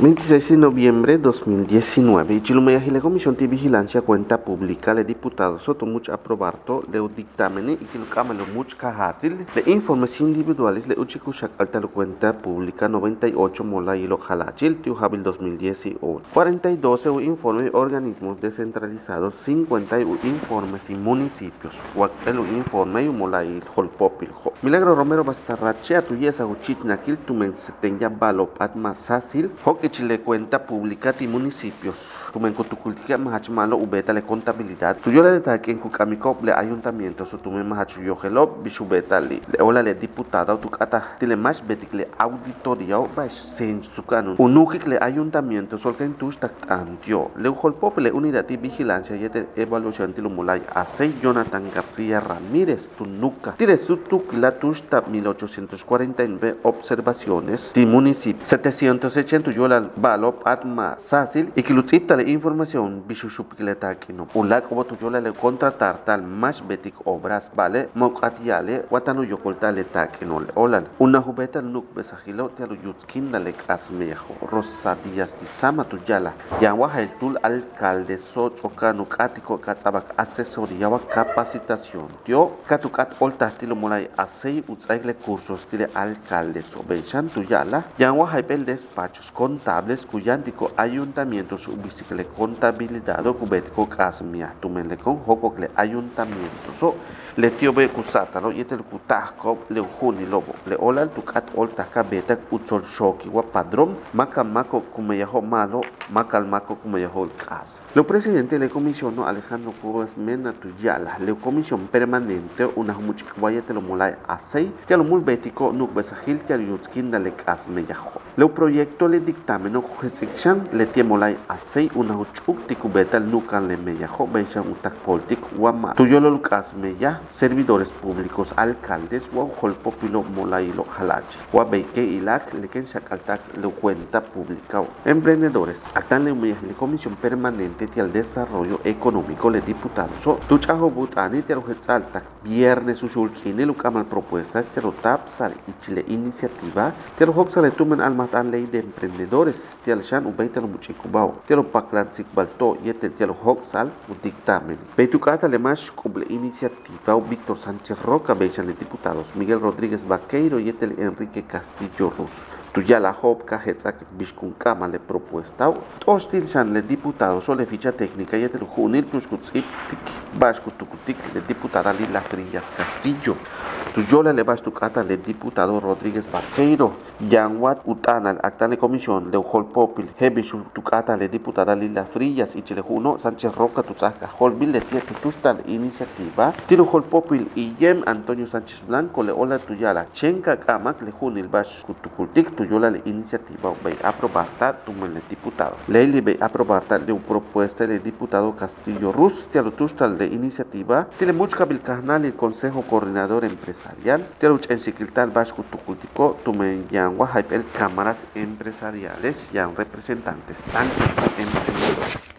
26 de noviembre de 2019, y la Comisión de Vigilancia Cuenta Pública, le diputado Soto Much aprobarto le dictamen y que lo much cajatil, le informes individuales le uchicushak alta cuenta pública 98 mola y lo jalachil, tiu habil 2018. 42 e informe organismos descentralizados, 50 informes y municipios, el informe y mola y holpopil. Milagro Romero Bastarrache, tu yesa uchitnakil, tu men setenya balo patma sasil, Chile cuenta pública ti municipios. Tumenco tucultica mahachmalo ubeta le contabilidad. Tu yo le que en Cucamico le ayuntamiento su tume mahachu yo gelo beta li. Le ola le diputada tu kata tile más betik le auditoría o ba sen sukanu. Unukik le ayuntamiento sol que tus antio. Le ujol pop le unidad de vigilancia y evaluación tilo mulay ase Jonathan García Ramírez tu nuca. Tire su tuk la tusta 1849 observaciones. Ti municipio 780 yo la balop atma sasil y que lutzipta la información bishushupikleta kino ulak obotu yola le contratar tal más betik obras vale mokatiale watanu yokolta le takino le olan. Una jubeta nuk besajilo te alu yutskinda le kasmejo rosa días di sama tu yala. Yanwa el tul alcalde so tsokanu katiko katsabak asesoría capacitación. Tio katukat olta tilo molay asei utsaigle cursos tile alcalde so benchan tu yala. Yanwa el despachos con contables cuyántico ayuntamiento su bicicleta contabilidad o cubético casmia tumele con joco le ayuntamiento. So le tío be kusata no yetel kutasco le juni lobo. Le ola tu cat olta cabeta utol shoki wa padrón maca maco kumeyaho malo macal maco kumeyaho el cas. Lo presidente de la comisión no Alejandro Cubas Mena Tuyala le comisión permanente una muchikwaya te lo molay asei te lo mulbético nuk besahil te yutskinda le casmeyaho le proyecto le dicta tameno kuhetsikchan le tiemolay asei una uchuk tikubeta nukan le meya jo benchan utak politik wama tuyolo lukas meya servidores públicos alcaldes hol popilo molay lo halachi wa beike ilak leken shakaltak lo cuenta pública emprendedores. Actan le le comisión permanente al desarrollo económico le diputado so tuchajo butani ti tak viernes ushulkine lukamal propuesta serotap sal ichile iniciativa. Ti al tumen almatan ley de emprendedores Flores, tial shan u beitel muchi kubao. Tialo paklan balto yete tialo hoksal u dictamen. Beitukata le mas cuble iniciativa u Víctor Sánchez Roca beichan le diputados Miguel Rodríguez Vaqueiro y Enrique Castillo Ruz. Tu ya la hop cajetzak bishkun kama le propuesta. Tostil shan le diputado so le ficha técnica y el junil plus kutzip bashku tukutik le diputada Lila Frillas Castillo. Tu yo le tu cata le diputado Rodríguez Vaqueiro. Yanwat utanal acta de comisión le hol popil. Hebishu tu cata le diputada Lila Frillas. Y chile juno Sánchez Roca tu saca hol bil le tía tu tal iniciativa. Tiro hol popil y yem Antonio Sánchez Blanco le hola tu ya la chenka kamak le junil bashku tukutik tu yo la iniciativa ve aprobarta tu le diputado. Leili ve aprobarta de una propuesta de diputado Castillo Rus, tialo tustal de iniciativa, tiene mucho cabil canal el Consejo Coordinador Empresarial, tialo en Siquiltal Vasco Tucultico, tu me yan el cámaras empresariales, ya representantes en